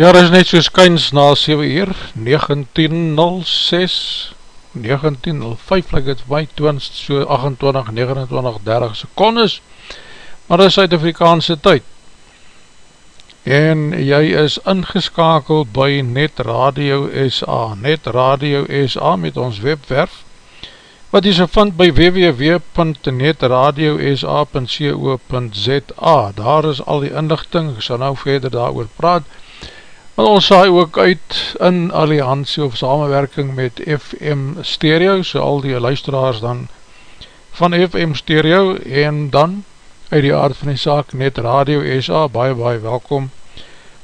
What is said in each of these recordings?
Ja, er is net so skyns na 7 uur, 19.06, 19.05, like het my toonst so 28, 29, 30 secondes, maar dit is Suid-Afrikaanse tyd. En jy is ingeskakeld by Net Radio SA, Net Radio SA met ons webwerf, wat jy so vind by www.netradiosa.co.za, daar is al die inlichting, ek sal nou verder daar praat, Want ons saai ook uit in alliantie of samenwerking met FM Stereo, so al die luisteraars dan van FM Stereo en dan uit die aard van die saak net Radio SA, baie baie welkom.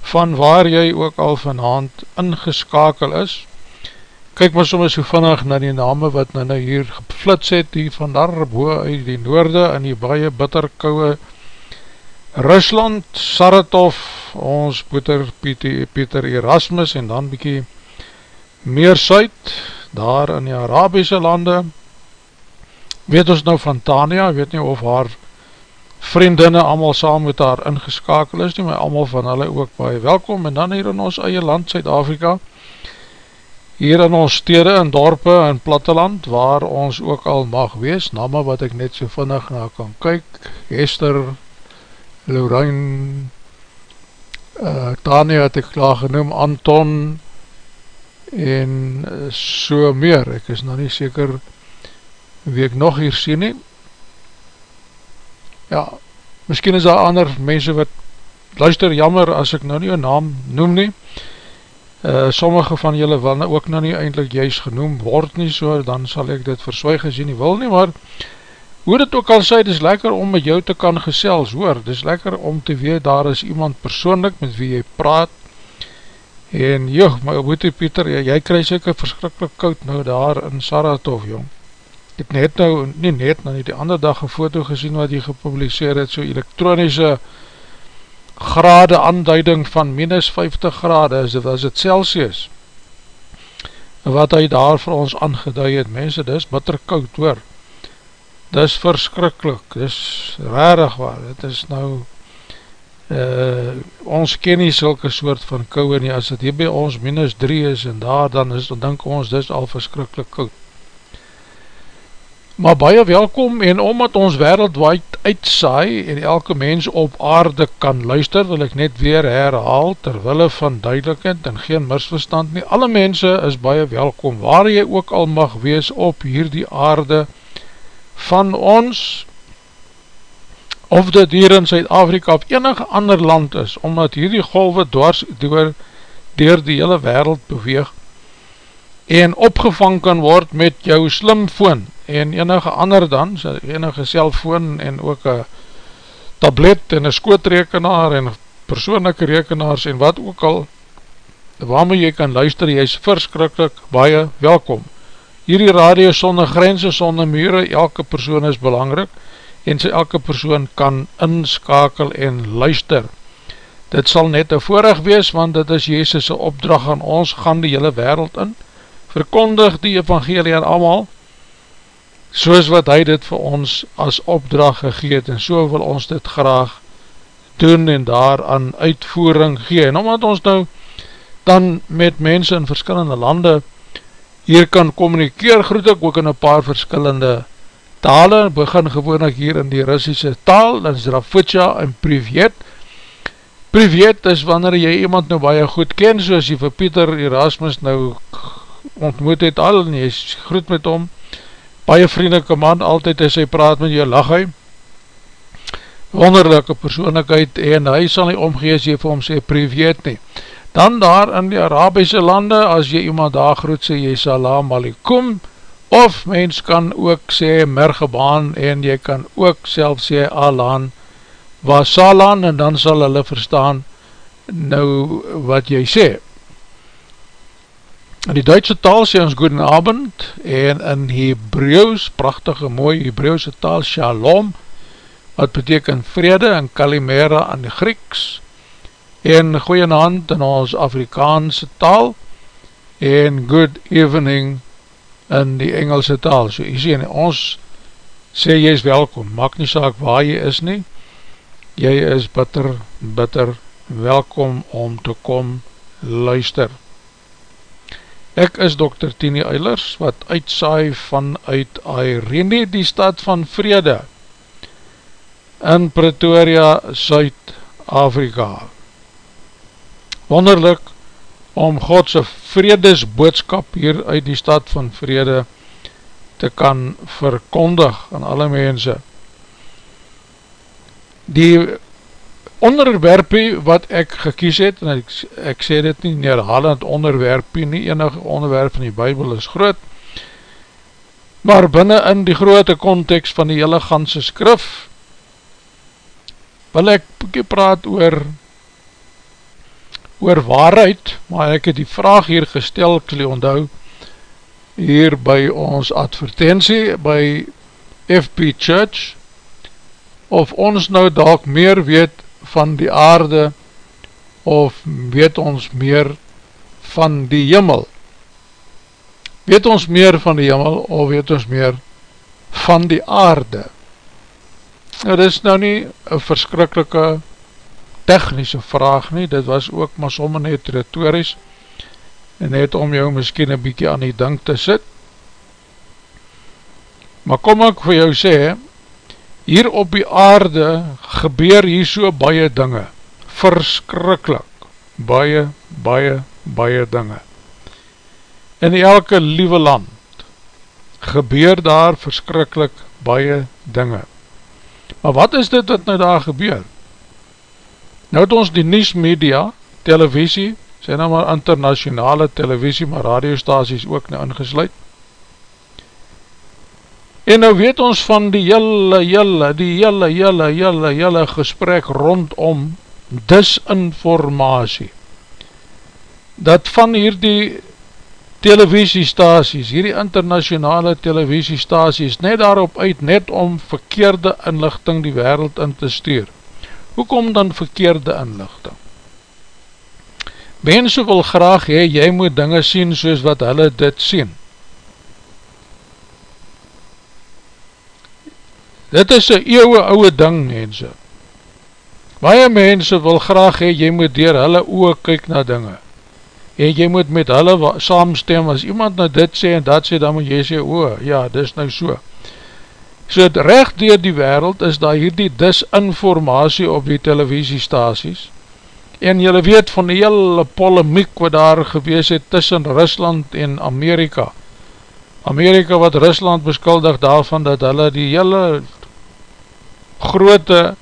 Van waar jy ook al vanavond ingeskakel is kyk maar soms so vannig na die name wat nou, nou hier geflits het, die van daar boe uit die noorde in die baie bitterkouwe Rusland, Saratov, ons Pieter, Pieter, Pieter Erasmus en dan bykie meer suid, daar in die Arabiese lande, weet ons nou van Tania, weet nie of haar vriendinne allemaal saam met haar ingeskakel is nie, maar allemaal van hulle ook baie welkom, en dan hier in ons eie land, Zuid-Afrika, hier in ons stede en dorpe en platteland waar ons ook al mag wees, name wat ek net so vinnig na kan kyk, Hester, Lorraine, uh, Tania het ek klaar genoem, Anton en uh, so meer, ek is nou nie seker wie ek nog hier sien nie. Ja, miskien is daar ander mense wat luister jammer as ek nou nie een naam noem nie, Uh, sommige van julle wil nou ook nou nie eindelijk juist genoem word nie so, dan sal ek dit verswaai gezien nie wil nie, maar hoe dit ook al sê, dit is lekker om met jou te kan gesels, hoor, dit is lekker om te weet, daar is iemand persoonlik met wie jy praat, en joh, my boete Pieter, jy, jy krij seker verskrikkelijk koud nou daar in Saratov, jong, ek het net nou, nie net nou nie, die ander dag een foto gezien wat jy gepubliseer het, so elektronische grade aanduiding van minus 50 grade is, was het Celsius wat hy daar vir ons aangeduid het, mense, dis bitter koud hoor, dis verskrikkelijk, dis rarig waar, dit is nou uh, ons ken nie sulke soort van kouwe nie, as het hier by ons minus 3 is en daar, dan is, dan denk ons, dis al verskrikkelijk koud. Maar baie welkom en omdat ons wereldwijd uitsaai en elke mens op aarde kan luister, wil ek net weer herhaal terwille van duidelijkheid en geen misverstand nie. Alle mense is baie welkom waar jy ook al mag wees op hierdie aarde van ons of dit hier in Zuid-Afrika of enige ander land is, omdat hierdie golwe dwars door, door die hele wereld beweeg en opgevang kan word met jou slimfoon en enige ander dan, enige cellfoon en ook een tablet en een skootrekenaar en persoonlijke rekenaars en wat ook al waarmee jy kan luister, jy is verskrikkelijk baie welkom. Hierdie radio sonder grense, sonder mure, elke persoon is belangrik en sy elke persoon kan inskakel en luister. Dit sal net een voorrecht wees, want dit is Jezus' opdracht aan ons, gaan die hele wereld in, verkondig die evangelie aan allemaal, soos wat hy dit vir ons as opdracht gegeet, en so wil ons dit graag doen en daar aan uitvoering gee, en omdat ons nou dan met mense in verskillende lande hier kan communikeer, groet ek ook in een paar verskillende tale, begin gewoon ek hier in die Russische taal, dan is Rafutja en Privet, Privet is wanneer jy iemand nou baie goed ken, soos jy vir Pieter Erasmus nou ontmoet het al en jy groet met hom. Baie vriendelike man, altyd as hy praat met jou lach hy. Wonderlijke persoonlijkheid en hy sal nie omgees jy vir hom sê priveet nie dan daar in die Arabiese lande as jy iemand daar groet sê jy salam alikum of mens kan ook sê mergebaan en jy kan ook self sê alan wasalan en dan sal hulle verstaan nou wat jy sê. In die Duitse taal sê ons goeden abend en in Hebreeuws, prachtige mooie Hebreeuwse taal, shalom, wat beteken vrede en kalimera in die Grieks en goeie hand in ons Afrikaanse taal en good evening in die Engelse taal. So jy sê, ons sê jy is welkom, maak nie saak waar jy is nie, jy is bitter, bitter welkom om te kom luister. Ek is Dr. Tini Eilers wat uitsaai vanuit Airene, die stad van Vrede in Pretoria, Suid-Afrika. Wonderlik om Godse vredesboodskap hier uit die stad van Vrede te kan verkondig aan alle mense. Die onderwerpie wat ek gekies het, en ek, ek sê dit nie neerhalend onderwerpie, nie enige onderwerp van die bybel is groot, maar binnen in die grote context van die hele ganse skrif, wil ek bykie praat oor oor waarheid, maar ek het die vraag hier gestel, ek sal jy onthou, hier by ons advertentie, by FB Church, of ons nou dalk meer weet van die aarde of weet ons meer van die jimmel weet ons meer van die jimmel of weet ons meer van die aarde? Nou dit is nou nie een verskrikkelike technische vraag nie, dit was ook maar sommer net retories en net om jou miskien een bykie aan die dink te sit maar kom ek vir jou sê hier op die aarde gebeur hier so baie dinge, verskrikkelijk, baie, baie, baie dinge. In elke liewe land gebeur daar verskrikkelijk baie dinge. Maar wat is dit wat nou daar gebeur? Nou het ons die nieuws media, televisie, sê nou maar internationale televisie, maar radiostaties ook nou ingesluid, En nou weet ons van die jylle, jylle, die jylle, jylle, jylle, jylle gesprek rondom disinformatie. Dat van hierdie televisiestaties, hierdie internationale televisiestaties, net daarop uit, net om verkeerde inlichting die wereld in te stuur. Hoekom dan verkeerde inlichting? Mense wil graag hee, jy moet dinge sien soos wat hulle dit sien. Dit is een eeuwe ouwe ding, mense. Baie mense wil graag hee, jy moet dier hulle oe kyk na dinge. En jy moet met hulle saamstem, as iemand nou dit sê en dat sê, dan moet jy sê, oe, ja, dis nou so. So het recht dier die wereld is daar hierdie disinformatie op die televisiestaties. En jylle weet van die hele polemiek wat daar gewees het tussen Rusland en Amerika. Amerika wat Rusland beskuldig daarvan dat hulle die hele grote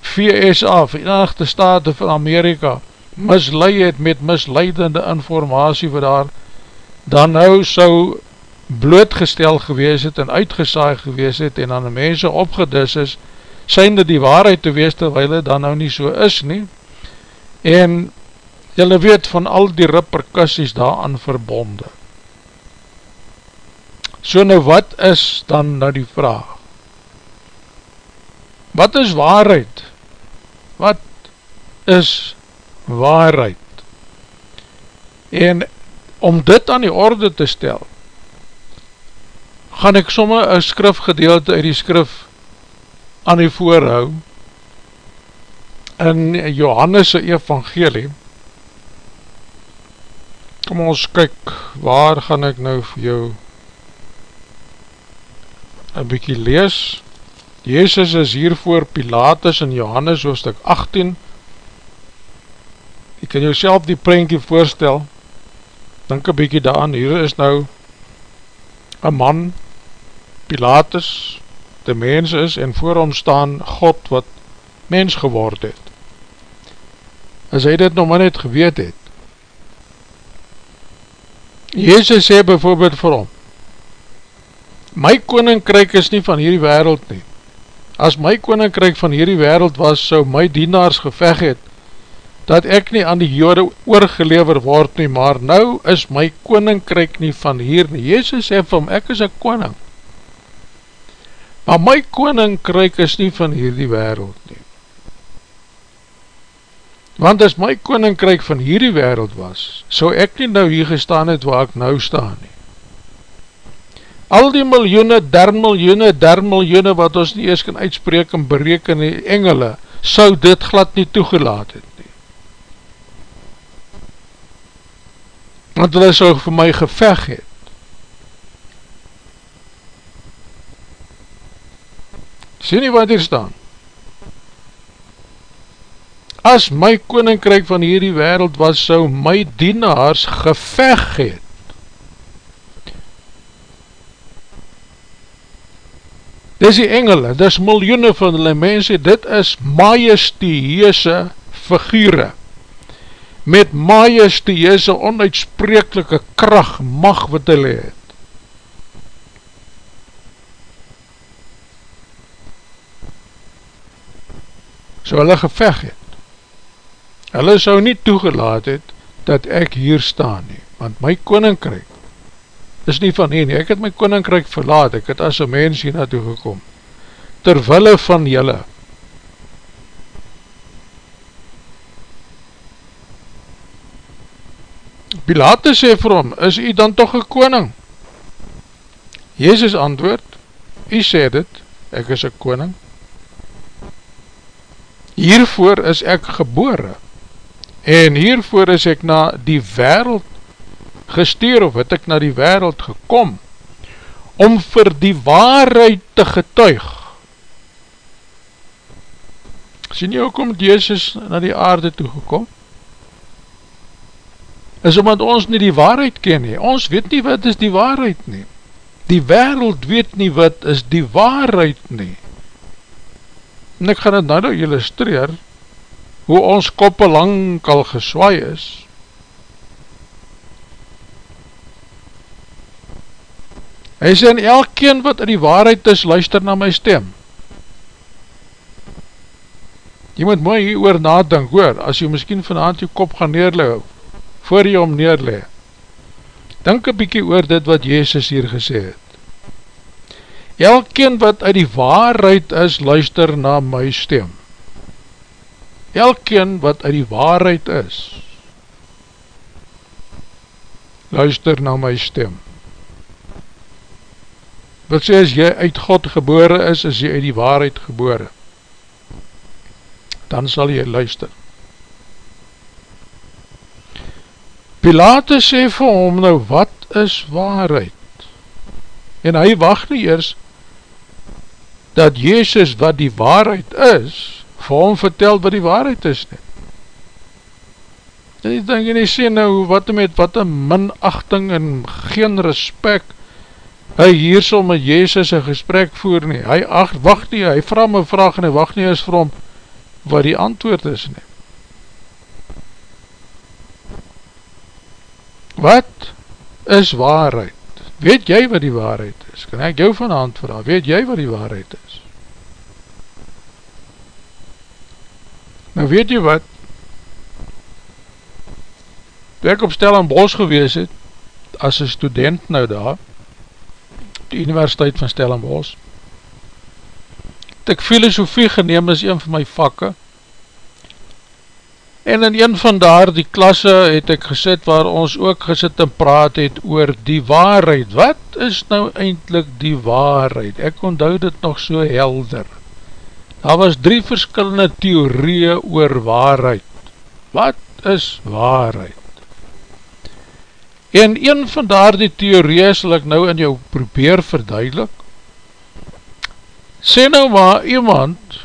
VSA, Verenigde Staten van Amerika, misleid het met misleidende informatie wat daar dan nou so blootgestel gewees het en uitgesaai gewees het en aan die mense opgedis is, synde die waarheid te wees terwijl het dan nou nie so is nie en jylle weet van al die repercussies daaraan verbonde. So nou wat is dan nou die vraag? Wat is waarheid? Wat is waarheid? En om dit aan die orde te stel, gaan ek somme een skrifgedeelte uit die skrif aan die voorhou in Johannes' evangelie. Kom ons kyk, waar gaan ek nou vir jou een bykie lees? Jezus is hier voor Pilatus in Johannes hoofdstuk 18 Jy kan jouself die prentje voorstel Denk een bykie daan Hier is nou een man Pilatus de mens is en voor hom staan God wat mens geword het As hy dit nog maar net geweet het Jezus sê bijvoorbeeld vir hom My koninkryk is nie van hierdie wereld nie as my koninkryk van hierdie wereld was, so my dienaars geveg het, dat ek nie aan die jode oorgelever word nie, maar nou is my koninkryk nie van hier nie. Jezus sê vir hom, ek is een koning. Maar my koninkryk is nie van hierdie wereld nie. Want as my koninkryk van hierdie wereld was, so ek nie nou hier gestaan het waar ek nou staan nie al die miljoene, der miljoene, der miljoene wat ons nie eers kan uitspreek en bereken die engele, sou dit glad nie toegelaat het nie. Want hulle sou vir my geveg het. Sê nie wat hier staan. As my koninkryk van hierdie wereld was, sou my dienaars geveg het dis die engele, dis miljoene van hulle mense, dit is majesteuse figure, met majesteuse onuitsprekelike kracht, mag wat hulle het. So hulle geveg het. Hulle sou nie toegelaat het, dat ek hier staan nie, want my koninkryk is nie van hier nie, ek het my koninkryk verlaat, ek het as een mens hier naartoe gekom, terwille van julle. Pilate sê vir hom, is u dan toch een koning? Jezus antwoord, u sê dit, ek is een koning. Hiervoor is ek gebore, en hiervoor is ek na die wereld gestuur of het ek na die wereld gekom om vir die waarheid te getuig. Sien jy ook om Jezus na die aarde toe gekom? Is omdat ons nie die waarheid ken nie. Ons weet nie wat is die waarheid nie. Die wereld weet nie wat is die waarheid nie. En ek gaan het nou nou illustreer hoe ons koppe lang al geswaai is Hy sê, en elkeen wat in die waarheid is, luister na my stem. Jy moet mooi hier oor nadink, hoor, as jy miskien vanavond jou kop gaan neerleg, voor jy om neerleg. Dink een bykie oor dit wat Jezus hier gesê het. Elkeen wat uit die waarheid is, luister na my stem. Elkeen wat uit die waarheid is, luister na my stem wil sê as jy uit God gebore is, is jy uit die waarheid gebore. Dan sal jy luister. Pilate sê vir hom nou, wat is waarheid? En hy wacht nie eers, dat Jezus wat die waarheid is, vir hom vertel wat die waarheid is nie. En ek denk, en hy sê nou, wat met wat een minachting en geen respect, hy hier sal met Jezus een gesprek voer nie, hy ach, wacht nie, hy vraag my vraag en hy wacht nie eens vir hom, wat die antwoord is nie. Wat is waarheid? Weet jy wat die waarheid is? Kan ek jou van hand vraag, weet jy wat die waarheid is? Nou weet jy wat, toe ek op stel in bos gewees het, as een student nou daar, die Universiteit van Stellenbosch. Het ek filosofie geneem as een van my vakke, en in een van daar die klasse het ek gesit waar ons ook gesit en praat het oor die waarheid. Wat is nou eindelijk die waarheid? Ek onthou dit nog so helder. Daar was drie verskillende theorieën oor waarheid. Wat is waarheid? En een van daar die theorie sal ek nou in jou probeer verduidelik. Sê nou maar iemand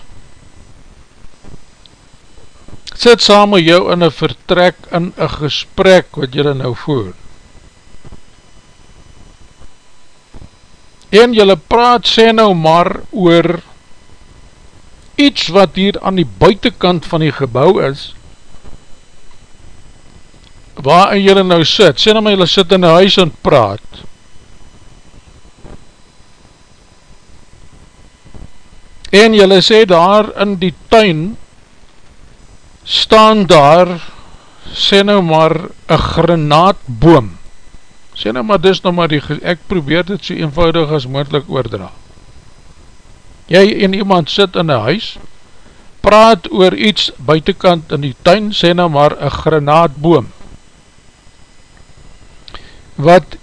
sit saam met jou in een vertrek in een gesprek wat jy nou voer. En jylle praat sê nou maar oor iets wat hier aan die buitenkant van die gebouw is waar jylle nou sit, sê nou maar jylle sit in die huis en praat, en jylle sê daar in die tuin, staan daar, sê nou maar, een granaatboom, sê nou maar, dis nou maar die, ek probeer dit so eenvoudig as moendlik oordra, jy en iemand sit in die huis, praat oor iets buitenkant in die tuin, sê nou maar, een granaatboom, wat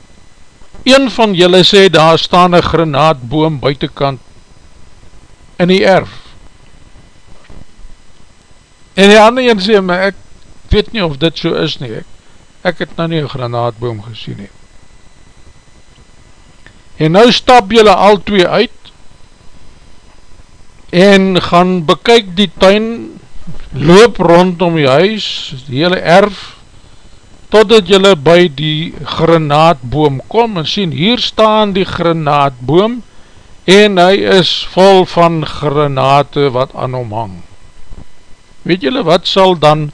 een van julle sê, daar staan een granaatboom buitenkant in die erf. En die ander een sê, maar ek weet nie of dit so is nie, ek, ek het nou nie een granaatboom gesien nie. En nou stap julle al twee uit, en gaan bekyk die tuin, loop rondom die huis, die hele erf, totdat jylle by die granaatboom kom en sien, hier staan die granaatboom en hy is vol van granate wat aan hom hang. Weet julle wat sal dan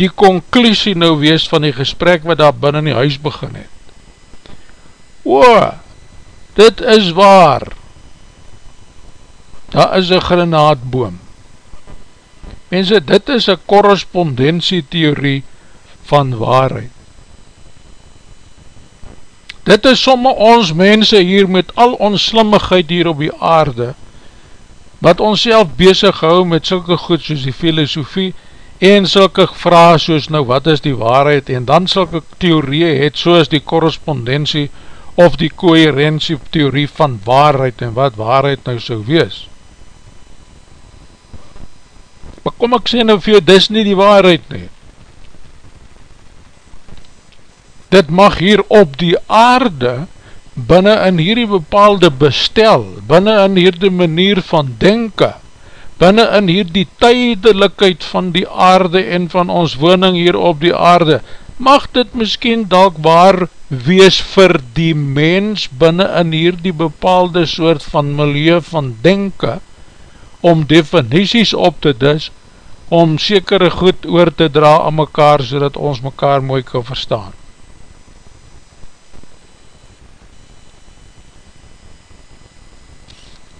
die conclusie nou wees van die gesprek wat daar binnen die huis begin het? O, dit is waar. Daar is een granaatboom. Mense, dit is een correspondentietheorie van waarheid. Dit is somme ons mense hier met al ons slimmigheid hier op die aarde, wat ons self bezig hou met sulke goed soos die filosofie, en sulke vraag soos nou wat is die waarheid, en dan sulke theorie het soos die correspondentie of die coherentie theorie van waarheid en wat waarheid nou so wees. Maar kom ek sê nou vir jou, dis nie die waarheid nie. dit mag hier op die aarde binnen in hierdie bepaalde bestel, binnen in hierdie manier van denken, binnen in hierdie tydelikheid van die aarde en van ons woning hier op die aarde, mag dit miskien dalk waar wees vir die mens binnen in hierdie bepaalde soort van milieu van denken, om definities op te dis, om sekere goed oor te dra aan mekaar, so ons mekaar mooi kan verstaan.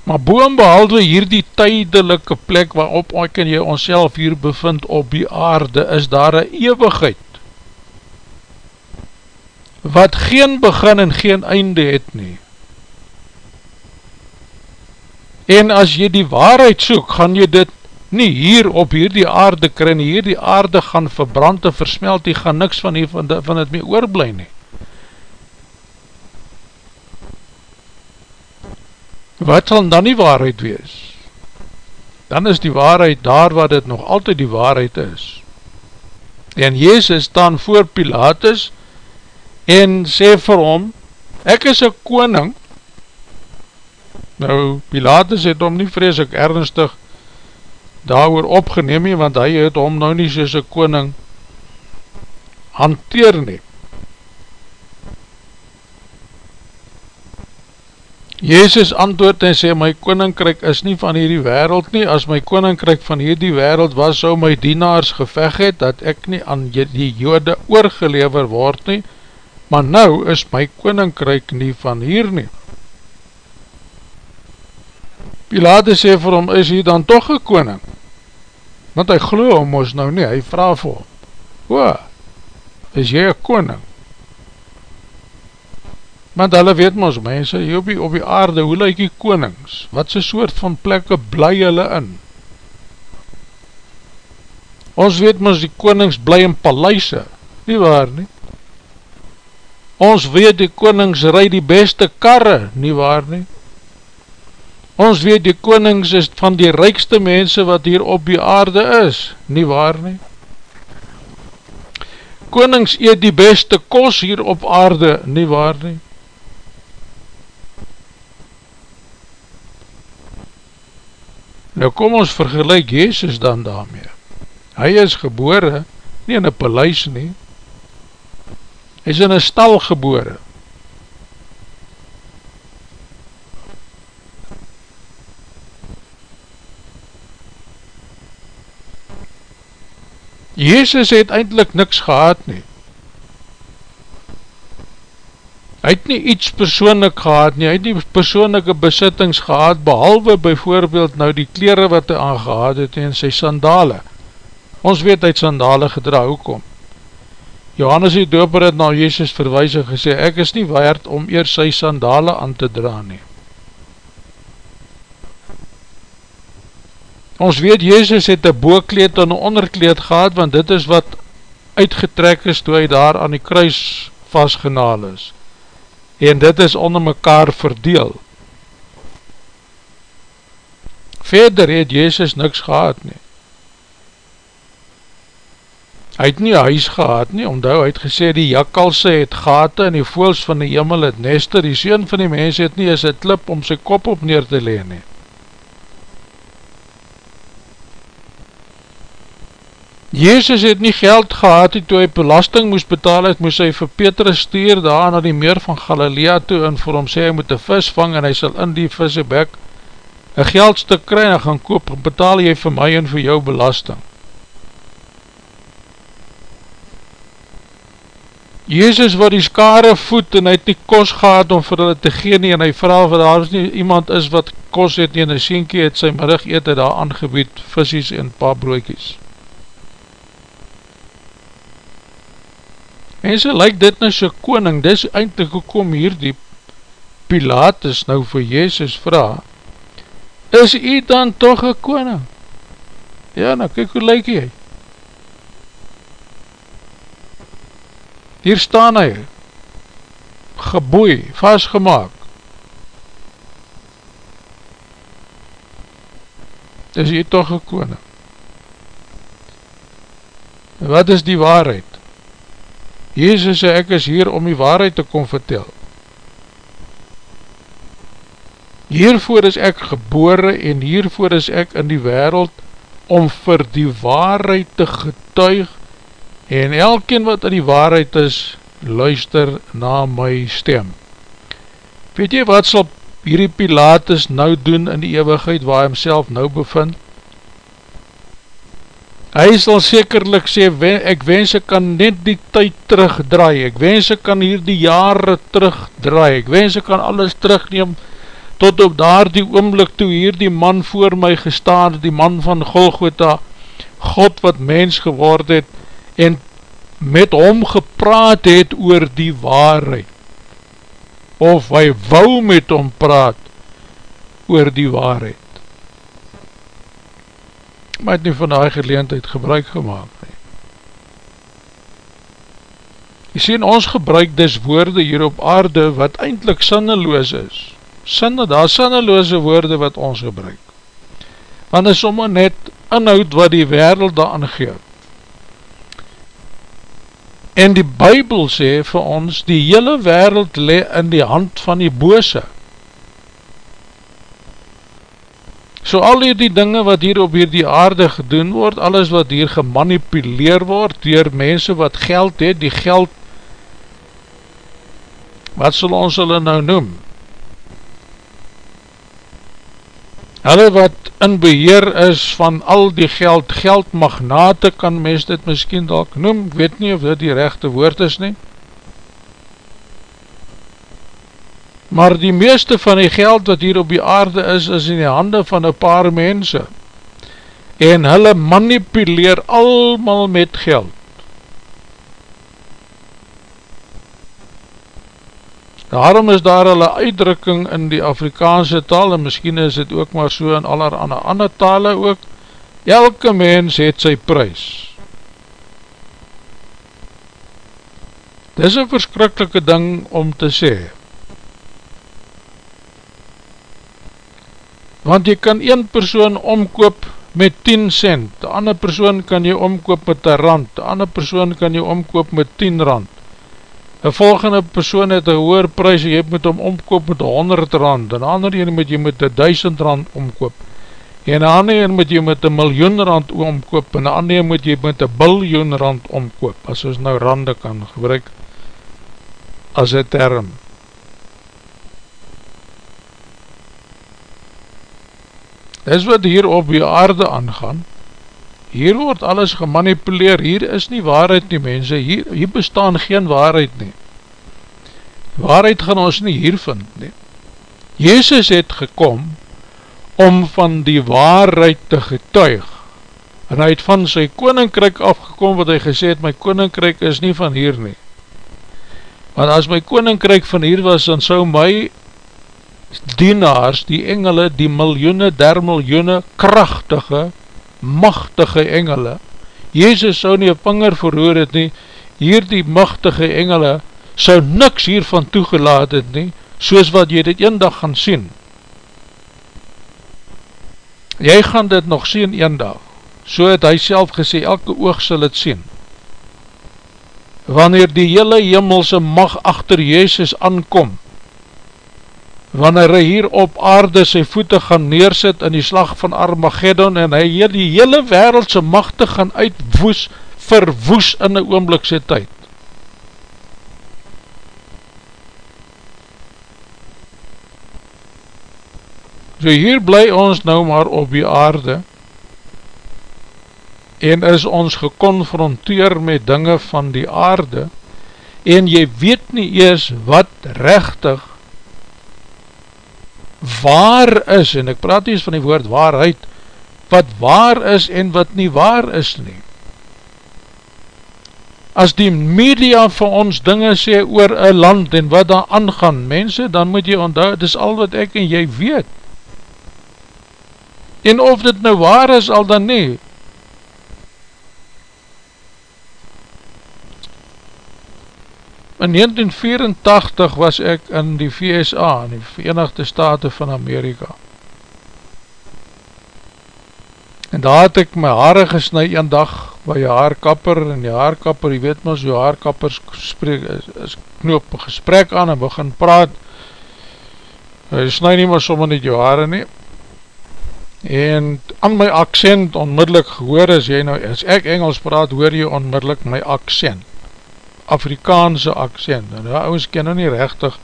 Maar boem behalwe hier die tydelike plek waarop ek en jy ons hier bevind op die aarde, is daar een eeuwigheid wat geen begin en geen einde het nie. En as jy die waarheid soek, gaan jy dit nie hier op hier die aarde kry nie, hier die aarde gaan verbrand en versmelt, jy gaan niks van, hier, van, van het mee oorblij nie. Wat sal dan die waarheid wees? Dan is die waarheid daar waar dit nog altyd die waarheid is. En Jezus staan voor Pilatus en sê vir hom, ek is een koning. Nou, Pilatus het hom nie vreselik ernstig daar oor opgeneem, want hy het hom nou nie soos een koning hanteer neem. Jezus antwoord en sê, my koninkryk is nie van hierdie wereld nie, as my koninkryk van hierdie wereld was, so my dienaars geveg het, dat ek nie aan die jode oorgelever word nie, maar nou is my koninkryk nie van hier nie. Pilate sê vir hom, is hy dan toch een koning? Want hy glo hom ons nou nie, hy vraag vir hom, hoe, is jy een koning? Want hulle weet ons mense, hier op die, op die aarde, hoe lyk die konings, wat se soort van plekke bly hulle in? Ons weet ons die konings bly in paleise, nie waar nie? Ons weet die konings rijd die beste karre, nie waar nie? Ons weet die konings is van die rijkste mense wat hier op die aarde is, nie waar nie? Konings eet die beste kos hier op aarde, nie waar nie? Nou kom ons vergelijk Jezus dan daarmee. Hy is gebore, nie in een paleis nie, hy is in een stal gebore. Jezus het eindelijk niks gehad nie. Hy het nie iets persoonlik gehad nie, hy het nie persoonlijke besittings gehad, behalwe byvoorbeeld nou die kleren wat hy aangehad het en sy sandale. Ons weet hy het sandale gedra, hoekom? Johannes die doper het na Jezus verwijs en gesê, ek is nie waard om eers sy sandale aan te dra nie. Ons weet Jezus het een boekleed en een onderkleed gehad, want dit is wat uitgetrek is toe hy daar aan die kruis vastgenaal is en dit is onder mekaar verdeel. Verder het Jezus niks gehad nie. Hy het nie huis gehad nie, omdat hy het gesê die jakkalse het gate en die voels van die jimmel het nester, die soon van die mens het nie as het klip om sy kop op neer te leen nie. Jezus het nie geld gehad het toe hy belasting moes betaal het, moes hy vir Petrus stuur daar na die meer van Galilea toe en vir hom sê hy moet een vis vang en hy sal in die visse bek een geldstuk kry en gaan koop en betaal jy vir my en vir jou belasting. Jezus wat die skare voet en hy het nie kos gehad om vir hulle te gee nie en hy vraag wat daar is nie iemand is wat kos het nie en een sienkie het sy middag eet het daar aangebied visies en paar broekies. Mense, lyk dit nou so koning, dis eindelijk gekom hier die Pilatus nou vir Jezus vraag, is hy dan toch een koning? Ja, nou kyk hoe lyk hy. Hier staan hy, geboei, vastgemaak. Is hy toch een koning? Wat is die waarheid? Jezus sê ek is hier om die waarheid te kom vertel. Hiervoor is ek gebore en hiervoor is ek in die wereld om vir die waarheid te getuig en elkeen wat in die waarheid is, luister na my stem. Weet jy wat sal hierdie Pilatus nou doen in die eeuwigheid waar hy homself nou bevind? Hy sal sekerlik sê, ek wens ek kan net die tyd terugdraai, ek wens ek kan hier die jare terugdraai, ek wens ek kan alles terugneem, tot op daar die oomblik toe hier die man voor my gestaan, die man van Golgotha, God wat mens geword het, en met hom gepraat het oor die waarheid, of hy wou met hom praat oor die waarheid maar het nie van die geleentheid gebruik gemaakt nie. Jy sien, ons gebruik dis woorde hier op aarde wat eindelijk sinneloos is. Sinne, daar sinneloose woorde wat ons gebruik. Want is sommer net inhoud wat die wereld daar aangeef. En die Bijbel sê vir ons, die hele wereld le in die hand van die bose. So al die dinge wat hier op hier die aarde gedoen word, alles wat hier gemanipuleer word, dier mense wat geld het, die geld, wat sal ons hulle nou noem? Hulle wat in beheer is van al die geld, geldmagnate kan mens dit miskien dalk noem, ek weet nie of dit die rechte woord is nie, maar die meeste van die geld wat hier op die aarde is, is in die hande van een paar mense, en hulle manipuleer allemaal met geld. Daarom is daar hulle uitdrukking in die Afrikaanse taal, en miskien is dit ook maar so in allerhande ander tale ook, elke mens het sy prijs. Dit is een verskrikkelike ding om te sê, want jy kan een persoon omkoop met 10 cent, die ander persoon kan jy omkoop met 1 rand, die ander persoon kan jy omkoop met 10 rand, die volgende persoon het een hoer prijs, jy moet om omkoop met 100 rand, en ander een moet jy met 1000 rand omkoop, en ander een moet jy met 1 miljoen rand omkoop, en ander een moet jy met 1 biljoen rand omkoop, as ons nou rande kan gebruik, as een term, Dis wat hier op die aarde aangaan. Hier word alles gemanipuleer, hier is nie waarheid nie mense, hier, hier bestaan geen waarheid nie. Waarheid gaan ons nie hier vind nie. Jezus het gekom om van die waarheid te getuig. En hy het van sy koninkryk afgekom wat hy gesê het, my koninkryk is nie van hier nie. Want as my koninkryk van hier was, dan sou my dienaars, die engele, die miljoene, der miljoene, krachtige, machtige engele, Jezus sou nie een vinger verhoor het nie, hier die machtige engele, sou niks hiervan toegelaat het nie, soos wat jy dit een dag gaan sien. Jy gaan dit nog sien een dag, so het hy self gesê, elke oog sal het sien. Wanneer die hele hemelse mag achter Jezus aankomt, wanneer hy hier op aarde sy voete gaan neersit in die slag van Armageddon en hy hier die hele wereldse machte gaan uitwoes, verwoes in die oomblikse tyd. So hier bly ons nou maar op die aarde en is ons geconfronteer met dinge van die aarde en jy weet nie ees wat rechtig waar is, en ek praat nie van die woord waarheid, wat waar is en wat nie waar is nie. As die media vir ons dinge sê oor een land en wat daar aangaan, mense, dan moet jy onthou, het is al wat ek en jy weet. En of dit nou waar is al dan nie, In 1984 was ek in die VSA, in die Verenigde Staten van Amerika. En daar het ek my haare gesnui een dag by die haarkapper, en die haarkapper, jy weet mys, die haarkapper spreek, is, is knoop een gesprek aan en begin praat. Hy snui nie maar sommer net jou haare nie. En aan my accent onmiddellik gehoor is jy nou, as ek Engels praat, hoor jy onmiddellik my accent. Afrikaanse accent, en die ouwens ken nou nie rechtig,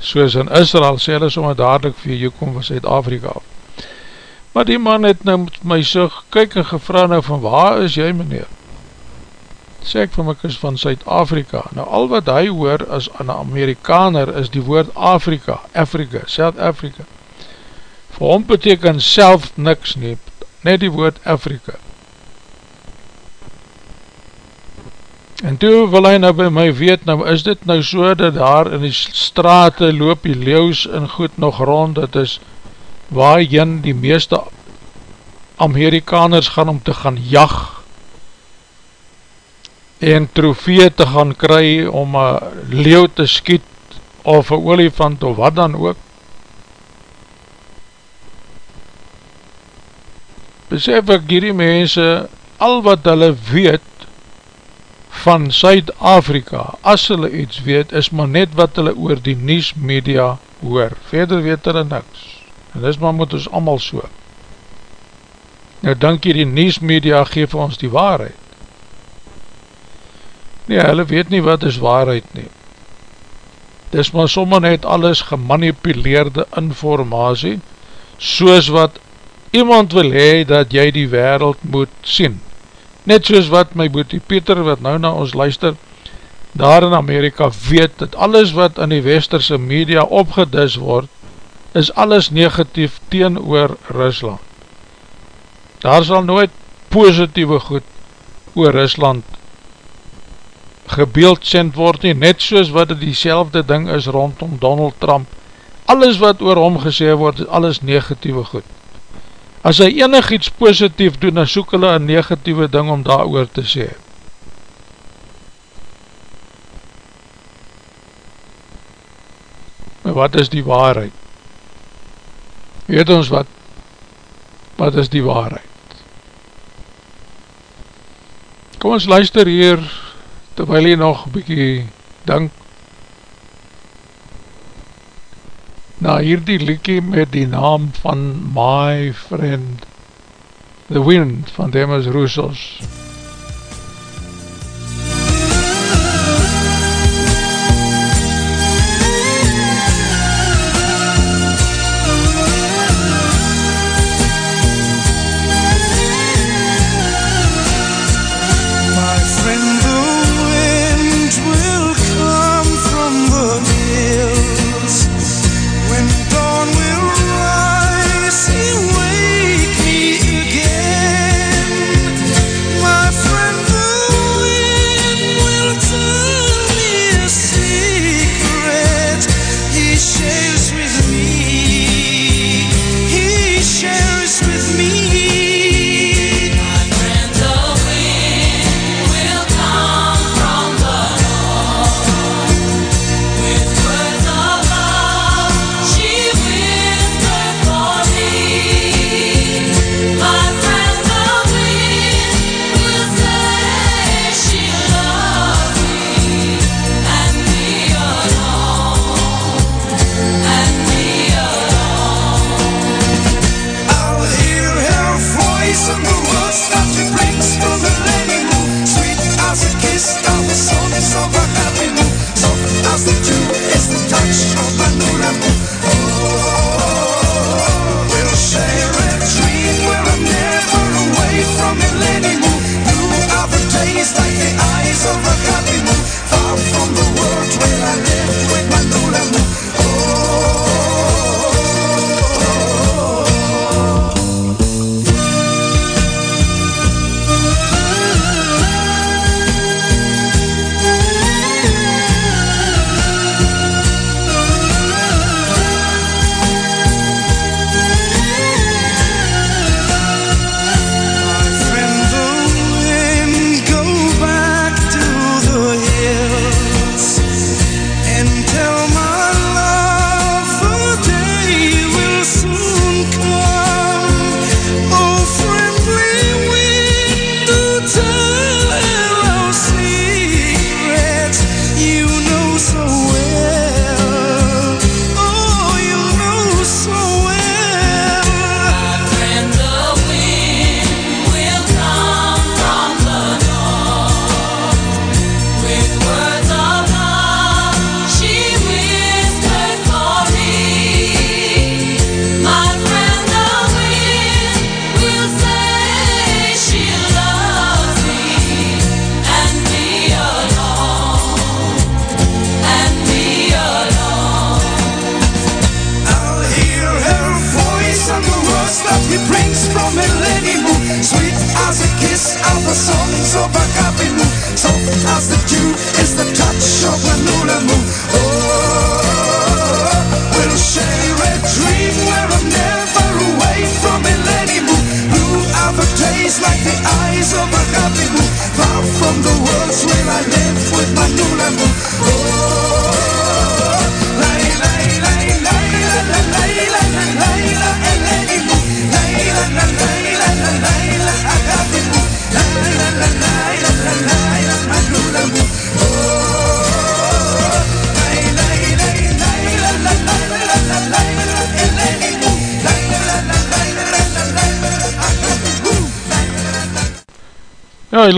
soos in Israel, sê hulle sommer dadelijk vir jy kom van Zuid-Afrika af. Maar die man het nou met my so gekyk en gevra nou van waar is jy meneer? Sê ek van my kus van Zuid-Afrika. Nou al wat hy hoor as een Amerikaner is die woord Afrika, Afrika, South Africa. Voor hom beteken self niks nie, net die woord Afrika. En toe wil hy nou by my weet, nou is dit nou so dat daar in die straten loop die leeuws en goed nog rond, dit is waar jyn die meeste Amerikaners gaan om te gaan jag en trofee te gaan kry om een leeuw te skiet of een olifant of wat dan ook. Besef ek hierdie mense, al wat hulle weet, van Suid-Afrika, as hulle iets weet, is maar net wat hulle oor die nieuwsmedia hoor. Verder weet hulle niks. En dis maar moet ons allemaal so. Nou denk jy die nieuwsmedia geef ons die waarheid. Nee, hulle weet nie wat is waarheid nie. Dis maar sommer net alles gemanipuleerde informatie, soos wat iemand wil hee dat jy die wereld moet sien. Net soos wat my boetie Pieter, wat nou na ons luister, daar in Amerika weet, dat alles wat in die westerse media opgedis word, is alles negatief teen oor Rusland. Daar sal nooit positieve goed oor Rusland gebeeldsend word nie, net soos wat het die ding is rondom Donald Trump. Alles wat oor hom gesê word, is alles negatieve goed. As hy enig iets positief doen, dan soek hulle een negatieve ding om daar oor te sê. Maar wat is die waarheid? Weet ons wat? Wat is die waarheid? Kom ons luister hier, terwijl jy nog bykie dink na hierdie liekie met die naam van My Friend The Wind van Demis Roussos. jy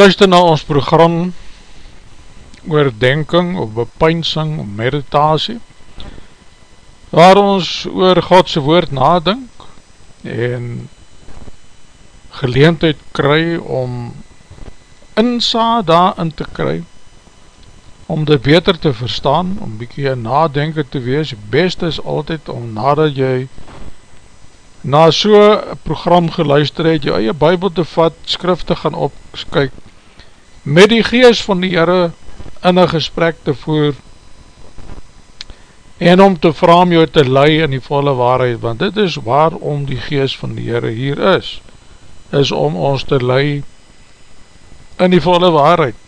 luister na ons program oordenking of bepeinsing of meditasie waar ons oor Godse woord nadink en geleentheid kry om insa daarin te kry om dit beter te verstaan, om bykie een nadenker te wees, best is altyd om nadat jy na so program geluister het, jou eie bybel te vat, skrif te gaan opkyk, met die gees van die Heere in een gesprek te voer, en om te vraag jou te lei in die volle waarheid, want dit is waarom die gees van die Heere hier is, is om ons te lei in die volle waarheid,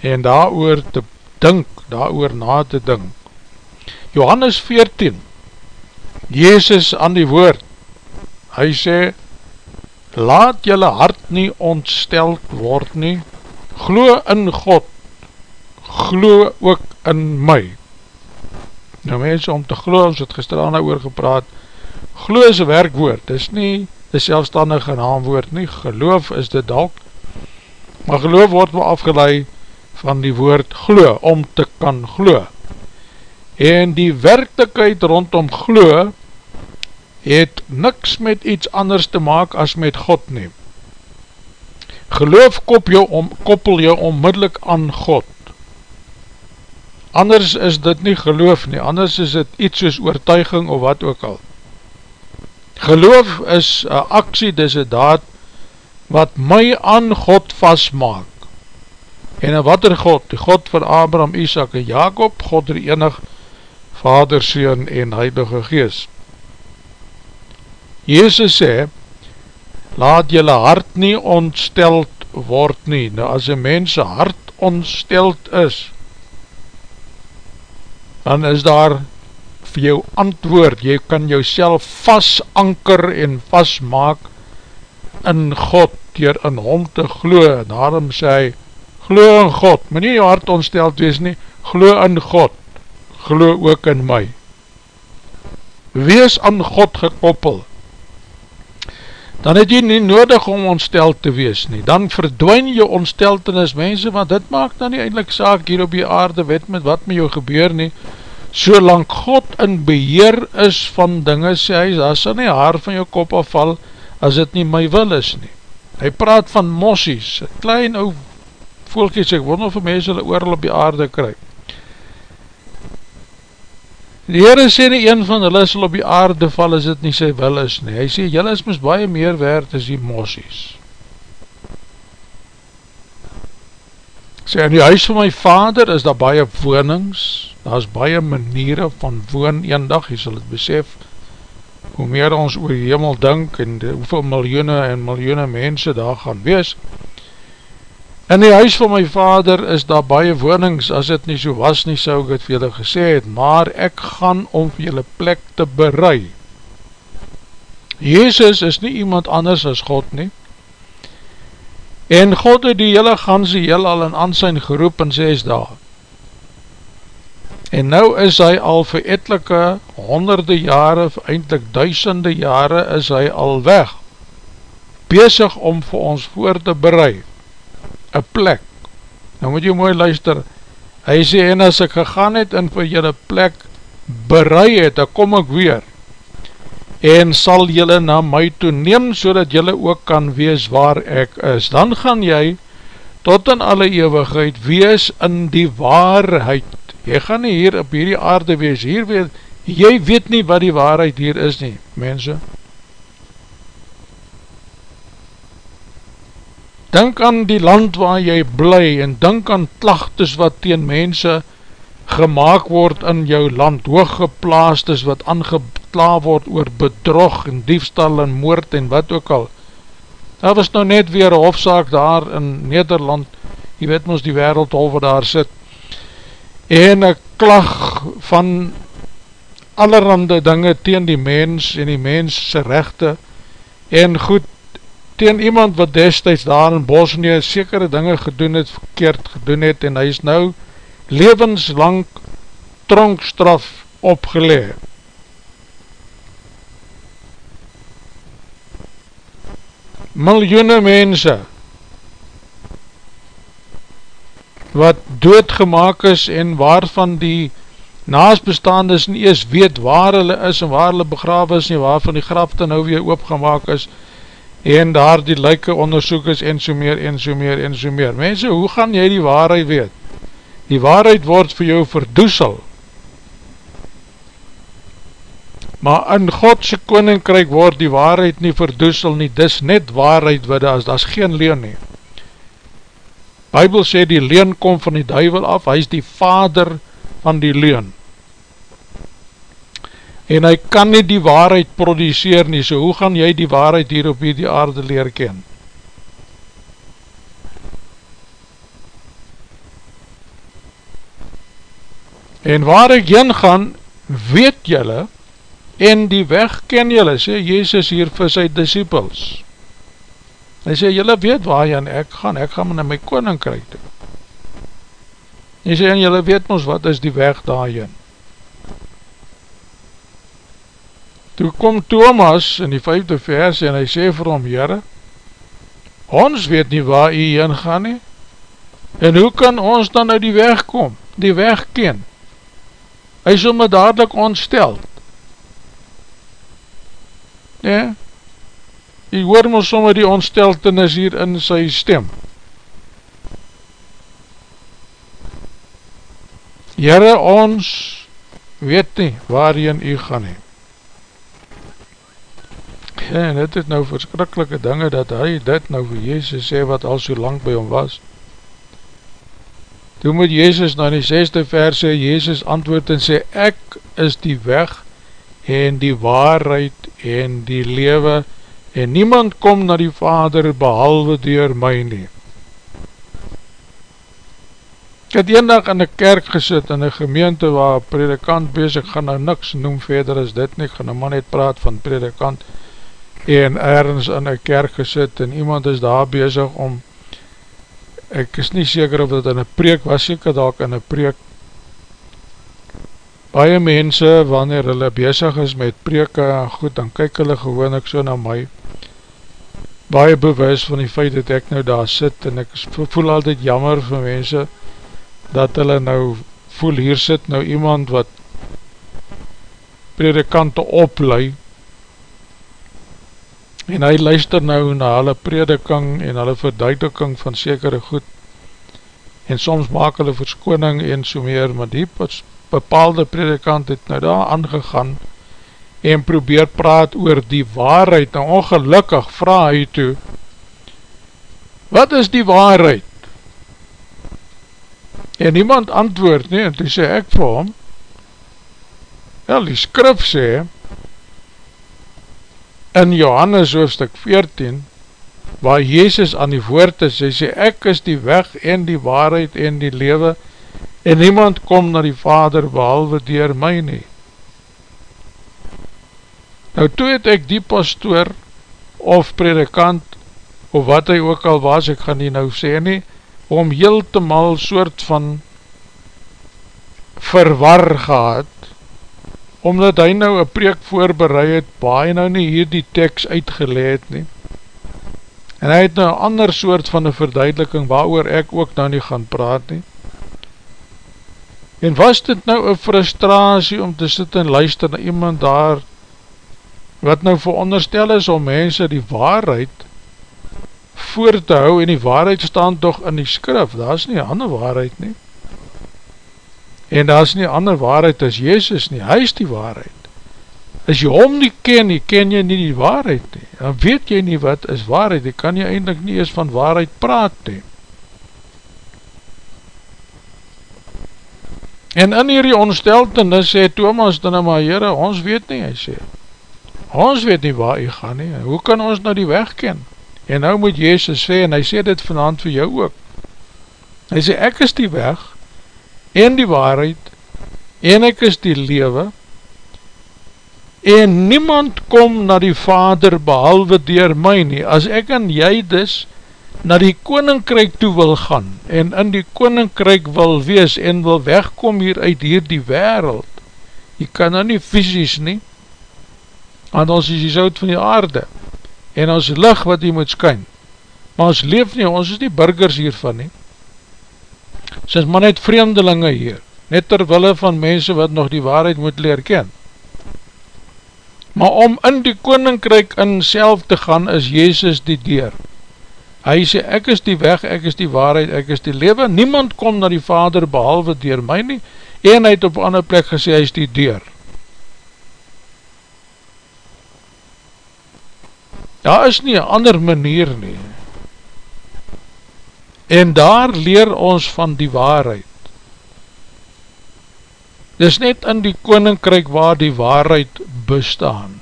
en daar oor te dink, daar oor na te dink. Johannes 14, Jezus aan die woord, hy sê, laat jylle hart nie ontsteld word nie, glo in God, glo ook in my. Nou mense, om te glo, ons het gisteraan oor gepraat, glo is een werkwoord, dis nie die selfstandige naamwoord nie, geloof is dit dalk, maar geloof word wel afgeleid van die woord glo, om te kan glo. En die werkelijkheid rondom glo, het niks met iets anders te maak as met God neem. Geloof kop jou om, koppel jou onmiddellik aan God. Anders is dit nie geloof nie, anders is dit iets soos oortuiging of wat ook al. Geloof is een aksie, dis een daad, wat my aan God vastmaak. En in wat er God, die God van Abraham, Isaac en Jacob, God er enig Vader, Seen en Heilige Gees. Jezus sê, laat jylle hart nie ontsteld word nie. Nou as een mens hart ontsteld is, dan is daar vir jou antwoord, jy kan jou self vast anker en vast maak in God, dier in hom te glo, daarom sê hy, glo in God, maar nie jou hart ontsteld wees nie, glo in God, glo ook in my. Wees aan God gekoppel, dan het jy nie nodig om ontsteld te wees nie, dan verdwijn jy ontsteltenis mense, want dit maak dan nie eindelijk saak hier op die aarde, weet met wat met jou gebeur nie, solang God in beheer is van dinge, sê hy, daar sal nie haar van jou kop afval, as dit nie my wil is nie. Hy praat van mossies, klein ou voelkies, ek wonder vir mense hulle oorl op die aarde kry. Die Heere sê nie een van hulle sal op die aarde val as dit nie sy wil is nie. Hy sê, julle is mis baie meer werd as die mossies. Sê, in die huis van my vader is daar baie wonings, daar is baie maniere van woon een dag, jy sal het besef, hoe meer ons oor die hemel dink, en hoeveel miljoene en miljoene mense daar gaan wees, In die huis van my vader is daar baie wonings, as het nie so was nie, sou ek het vir julle gesê het, maar ek gaan om vir julle plek te berei. Jezus is nie iemand anders as God nie, en God het die hele ganse heel al in ansijn geroep in 6 dae. En nou is hy al vir etelike honderde jare, eindelijk duisende jare, is hy al weg, bezig om vir ons voor te bereid een plek. Nou moet jy mooi luister, hy sê, en as ek gegaan het en vir jylle plek berei het, dan kom ek weer, en sal jylle na my toe neem, so dat jylle ook kan wees waar ek is. Dan gaan jy tot in alle eeuwigheid wees in die waarheid. Jy gaan nie hier op hierdie aarde wees, hier weet, jy weet nie wat die waarheid hier is nie, mense. Dink aan die land waar jy bly en dink aan klachtes wat teen mense gemaakt word in jou land, hooggeplaastes wat aangepla word oor bedrog en diefstal en moord en wat ook al. Daar was nou net weer een hofzaak daar in Nederland, jy weet ons die wereldhol wat daar sit, en een klag van allerhande dinge teen die mens en die mensse rechte, en goed teen iemand wat destijds daar in Bosnië sekere dinge gedoen het, verkeerd gedoen het, en hy is nou levenslang tronkstraf opgeleid. Miljoene mense wat doodgemaak is en waarvan die naasbestaandes nie ees weet waar hulle is en waar hulle begraaf is nie, waarvan die grafte nou weer oopgemaak is en daar die lyke onderzoek is en so meer en so meer en so meer. Mense, hoe gaan jy die waarheid weet? Die waarheid word vir jou verdoesel. Maar in Godse koninkryk word die waarheid nie verdoesel nie, dis net waarheid wat as, dat is geen leen nie. Bybel sê die leen kom van die duivel af, hy is die vader van die leen. En hy kan nie die waarheid produceer nie, so hoe gaan jy die waarheid hier op die aarde leer ken? En waar ek heen gaan, weet jylle, en die weg ken jylle, sê Jezus hier vir sy disciples. Hy sê, jylle weet waar jy en ek gaan, ek gaan na my koninkryk toe. Hy sê, en jylle weet ons, wat is die weg daarheen? Toe kom Thomas in die vijfde vers en hy sê vir hom, Heere, ons weet nie waar hy heen gaan nie, en hoe kan ons dan nou die weg kom, die weg ken? Hy is om dadelijk ontsteld, Nee, jy hoor my somme die ontsteltenis hier in sy stem. Jere, ons weet nie waar jy in u gaan heen. En dit het nou verskrikkelike dinge dat hy dit nou vir Jezus sê wat al so lang by hom was. Toe moet Jezus nou in die zesde vers sê, Jezus antwoord en sê, ek is die weg en die waarheid en die lewe en niemand kom na die vader behalwe door my nie. Ek het een dag in die kerk gesit in die gemeente waar predikant bezig gaan nou niks noem verder as dit nie, gaan nou maar net praat van predikant en ergens in die kerk gesit en iemand is daar bezig om ek is nie seker of dit in die preek was, seker dat ek in die preek. Baie mense, wanneer hulle bezig is met preke en goed, dan kyk hulle gewoon ek so na my, baie bewus van die feit dat ek nou daar sit, en ek voel altyd jammer van mense, dat hulle nou voel hier sit nou iemand wat predikante oplui, en hy luister nou na hulle prediking en hulle verduideliking van sekere goed, en soms maak hulle verskoning en so meer, maar die bepaalde predikant het nou daar aangegaan en probeer praat oor die waarheid en ongelukkig vraag hy toe wat is die waarheid? En niemand antwoord nie en toe sê ek vir hom wel die skrif sê in Johannes hoofdstuk 14 waar Jezus aan die woord is, hy sê ek is die weg en die waarheid en die lewe en niemand kom na die vader behalwe dier my nie. Nou toe het ek die pastoor of predikant of wat hy ook al was, ek gaan nie nou sê nie, om heel te mal soort van verwar gehad, omdat hy nou een preek voorbereid het, waar hy nou nie hier die tekst uitgeleid nie, en hy het nou een ander soort van een verduideliking, waar ek ook nou nie gaan praat nie, En was dit nou een frustratie om te sit en luister na iemand daar wat nou veronderstel is om mense die waarheid voor te hou en die waarheid staan toch in die skrif, daar is nie ander waarheid nie. En daar is nie ander waarheid as Jezus nie, hy is die waarheid. As jy hom nie ken nie, ken jy nie die waarheid nie. Dan weet jy nie wat is waarheid, jy kan jy eindelijk nie eens van waarheid praat nie. En in hierdie onsteltenis sê Thomas dan nou maar, Heere, ons weet nie, hy sê, ons weet nie waar hy gaan nie, hoe kan ons nou die weg ken? En nou moet Jezus sê, en hy sê dit vanavond vir jou ook, hy sê, ek is die weg, en die waarheid, en ek is die lewe, en niemand kom na die vader behalwe dier my nie, as ek en jy dus, na die koninkryk toe wil gaan en in die koninkryk wil wees en wil wegkom hier uit hier die wereld jy kan nou nie fysisk nie want ons is die zout van die aarde en ons lig wat jy moet skyn. Maar ons leef nie, ons is nie burgers hiervan nie Sy is maar net vreemdelinge hier, net terwille van mense wat nog die waarheid moet leer ken. Maar om in die koninkryk in self te gaan is Jezus die deur. Hy sê ek is die weg, ek is die waarheid, ek is die lewe, niemand kom na die vader behalwe dier my nie, en hy het op ander plek gesê hy is die deur. Daar is nie een ander manier nie. En daar leer ons van die waarheid. Dis net in die koninkryk waar die waarheid bestaan.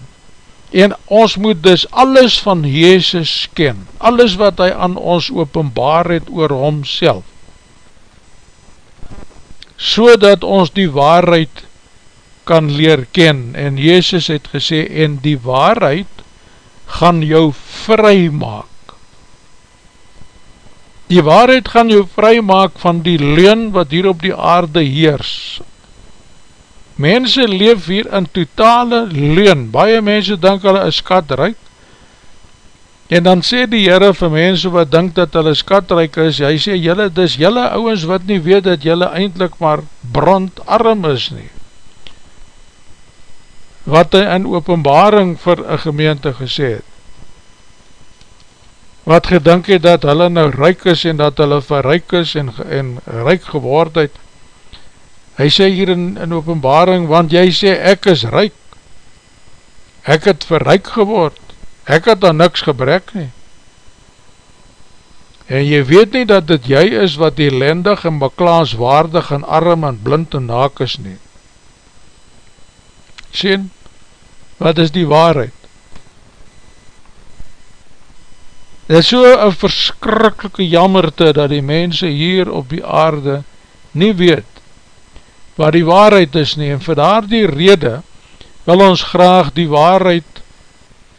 En ons moet dus alles van Jezus ken, alles wat hy aan ons openbaar het oor homself, so dat ons die waarheid kan leer ken. En Jezus het gesê, en die waarheid gaan jou vry maak. Die waarheid gaan jou vry maak van die leun wat hier op die aarde heers. Mense leef hier in totale leun. Baie mense denk hulle is skatryk. En dan sê die Heere vir mense wat denk dat hulle skatryk is, hy sê, jylle, dis jylle ouwens wat nie weet dat jylle eindelijk maar brandarm is nie wat hy in openbaring vir een gemeente gesê het. Wat gedink het dat hulle nou ryk is en dat hulle verryk is en, en ryk geword het. Hy sê hier in, in openbaring, want jy sê ek is ryk. Ek het verryk geword. Ek het dan niks gebrek nie. En jy weet nie dat dit jy is wat elendig en beklaaswaardig en arm en blind en naak is nie. Sien, wat is die waarheid? Dit is so een verskrikkelike jammerte dat die mense hier op die aarde nie weet wat die waarheid is nie en vir daar die rede wil ons graag die waarheid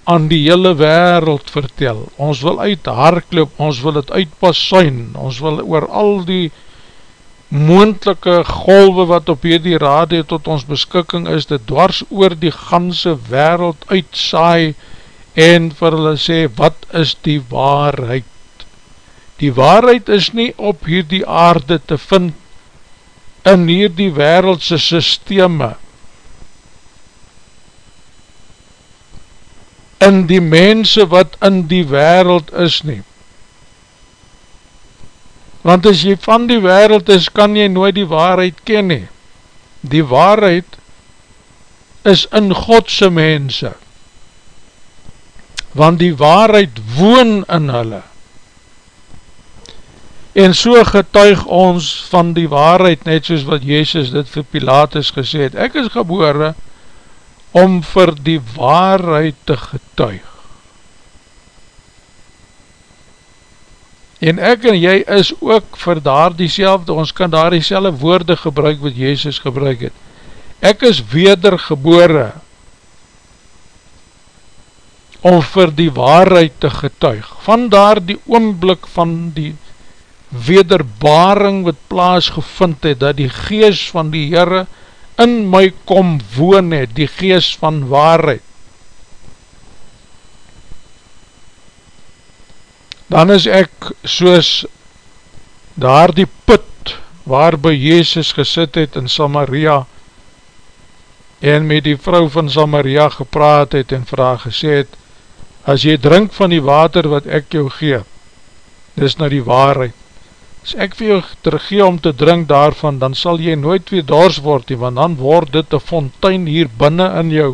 aan die hele wereld vertel. Ons wil uit harkloop, ons wil het uitpasuin, ons wil oor al die moendelike golwe wat op hierdie radio tot ons beskikking is, dit dwars oor die ganse wereld uitsaai en vir hulle sê, wat is die waarheid? Die waarheid is nie op hierdie aarde te vind in hierdie wereldse systeme, in die mense wat in die wereld is nie want as jy van die wereld is, kan jy nooit die waarheid ken nie. Die waarheid is in Godse mense, want die waarheid woon in hulle. En so getuig ons van die waarheid, net soos wat Jezus dit vir Pilatus gesê het, ek is gebore om vir die waarheid te getuig. En ek en jy is ook vir daar die selfde, ons kan daar die woorde gebruik wat Jezus gebruik het. Ek is wedergebore om vir die waarheid te getuig. Van daar die oomblik van die wederbaring wat plaas gevind het, dat die gees van die Heere in my kom woon het, die gees van waarheid. dan is ek soos daar die put waarby Jezus gesit het in Samaria en met die vrou van Samaria gepraat het en vraag gesê het as jy drink van die water wat ek jou gee dis nou die waarheid. As ek vir jou teruggee om te drink daarvan dan sal jy nooit weer dors word nie, want dan word dit een fontein hier binnen in jou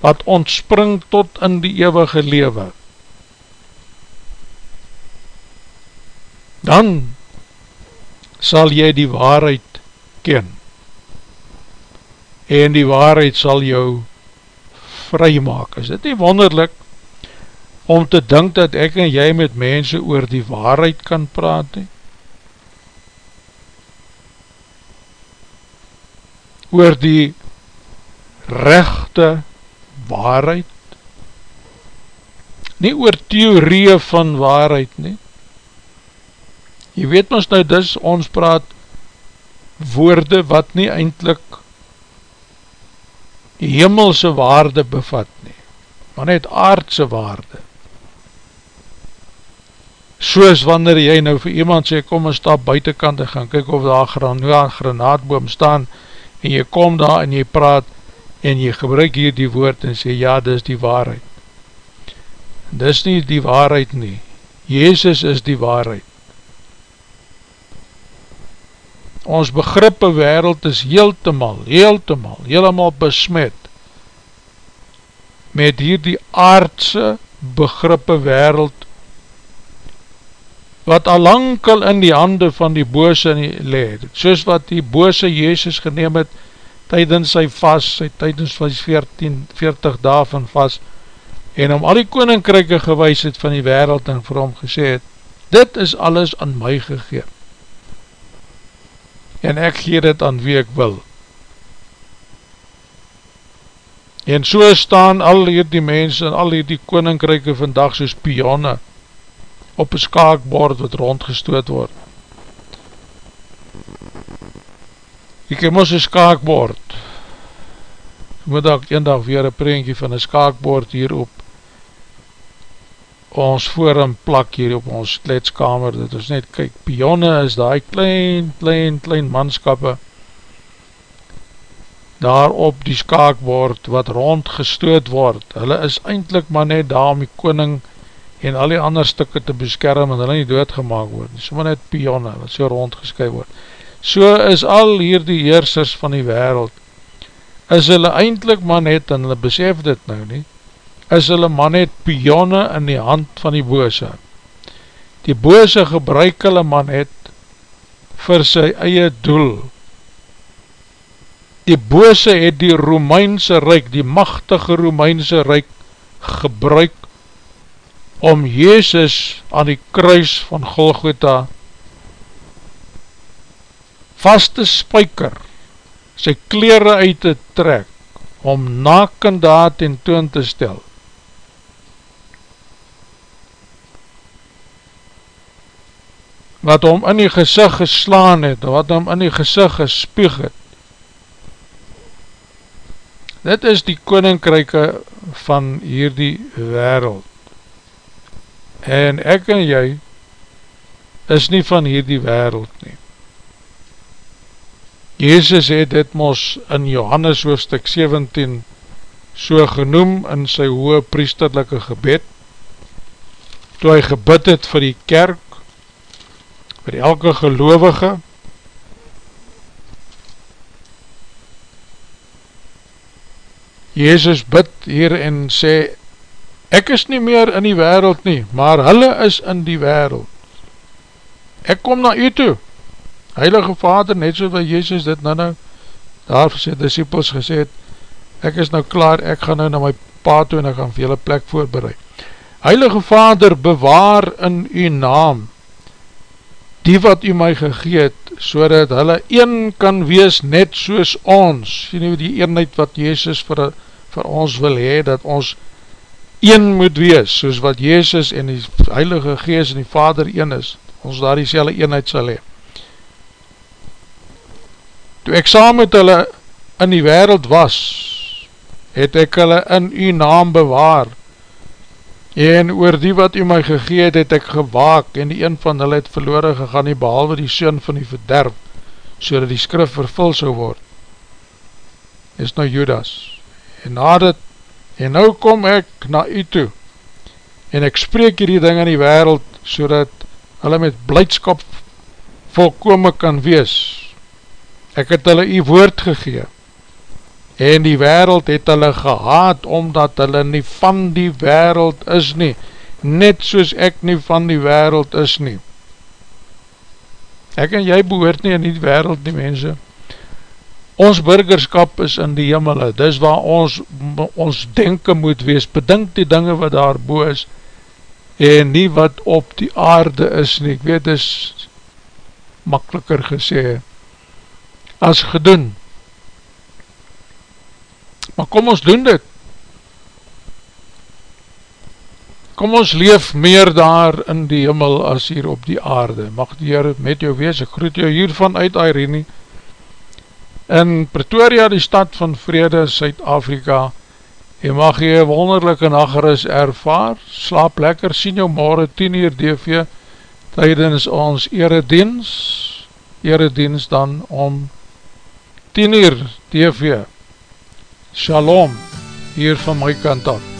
wat ontspring tot in die eeuwige lewe. Dan sal jy die waarheid ken. En die waarheid sal jou vry maak. Is dit nie wonderlik om te dink dat ek en jy met mense oor die waarheid kan praat nie? Oor die rechte waarheid? Nie oor theorie van waarheid nie, Jy weet ons nou dis, ons praat woorde wat nie eindelijk die hemelse waarde bevat nie, maar net aardse waarde. Soos wanneer jy nou vir iemand sê, kom en stap buitenkant en gaan kyk of daar grana, granaatboom staan, en jy kom daar en jy praat, en jy gebruik hier die woord en sê, ja, dis die waarheid. Dis nie die waarheid nie. Jezus is die waarheid. Ons begrippe wereld is heeltemal, heeltemal, heeltemal besmet met hier die aardse begrippe wereld wat alangkal in die hande van die bose leed, soos wat die bose Jezus geneem het tydens sy vast, sy tydens sy 14, 40 dae van vast, en om al die koninkryke gewys het van die wereld en vir hom gesê het, dit is alles aan my gegeven, en ek gee dit aan wie ek wil. En so staan al hier die mense en al hier die koninkryke vandag soos pionne, op een skaakbord wat rondgestoot word. Ek heb ons een skaakbord. Ek moet ook een dag weer een prentje van een skaakbord hier op ons forum plak hier op ons kletskamer. Dit is net, kyk, pionne is die klein, klein, klein manskappe daar op die skaakbord wat rondgestoot word. Hulle is eindelijk maar net daar om die koning en al die ander stikke te beskerm en hulle nie doodgemaak word, so maar net pionne wat so rondgeskryf word. So is al hier die heersers van die wereld, is hulle eindelijk maar net, en hulle besef dit nou nie, is hulle maar net pionne in die hand van die bose. Die bose gebruik hulle maar net vir sy eie doel. Die bose het die Romeinse Rijk, die machtige Romeinse Rijk gebruik om Jezus aan die kruis van Golgotha vast te spijker, sy kleren uit te trek, om nakendaad en toon te stel. Wat om in die gezicht geslaan het, wat om in die gezicht gespieg het. Dit is die koninkryke van hierdie wereld en ek en jy is nie van hierdie wereld nie. Jezus het dit mos in Johannes hoofdstuk 17 so genoem in sy hoge priesterlijke gebed, toe hy gebid het vir die kerk, vir elke gelovige, Jezus bid hier en sê, Ek is nie meer in die wereld nie, maar hulle is in die wereld. Ek kom na u toe. Heilige Vader, net so wat Jezus dit nou nou, daar vir sy disciples gesê het, ek is nou klaar, ek gaan nou na my pa toe en ek gaan vir julle plek voorbereid. Heilige Vader, bewaar in u naam die wat u my gegeet, so dat hulle een kan wees net soos ons. Sien u die eenheid wat Jezus vir, vir ons wil hee, dat ons een moet wees, soos wat Jezus en die Heilige Gees en die Vader een is, ons daar die selle eenheid sal hee. Toe ek saam met hulle in die wereld was, het ek hulle in u naam bewaar, en oor die wat u my gegeet het ek gewaak, en die een van hulle het verloren gegaan, nie behalwe die son van die verderf, so die skrif vervul so word, is nou Judas, en nadat en nou kom ek na u toe, en ek spreek hierdie ding in die wereld, so dat hulle met blijdskap volkome kan wees. Ek het hulle u woord gegeen, en die wereld het hulle gehaad, omdat hulle nie van die wereld is nie, net soos ek nie van die wereld is nie. Ek en jy behoort nie in die wereld nie mense, ons burgerskap is in die jimmel, dis waar ons, ons denken moet wees, bedink die dinge wat daar boe is, en nie wat op die aarde is nie, ek weet is makkeliker gesê, as gedoen, maar kom ons doen dit, kom ons leef meer daar in die jimmel as hier op die aarde, mag die Heer met jou wees, ek groet jou hiervan uit Irene, in Pretoria die stad van vrede Suid-Afrika Jy mag jy wonderlijke nageris ervaar, slaap lekker, sien jou morgen 10 uur DV tydens ons eredienst, eredienst dan om 10 uur DV. Shalom, hier van my kant af.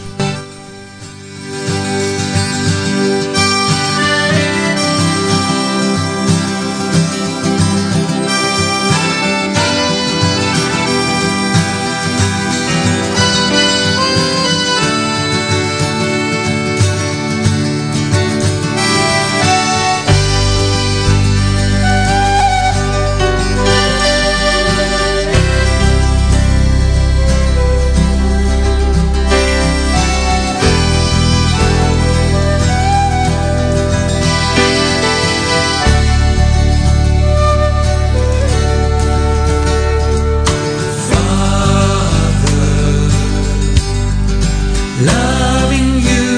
Loving you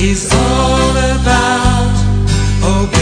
is all about. Oh,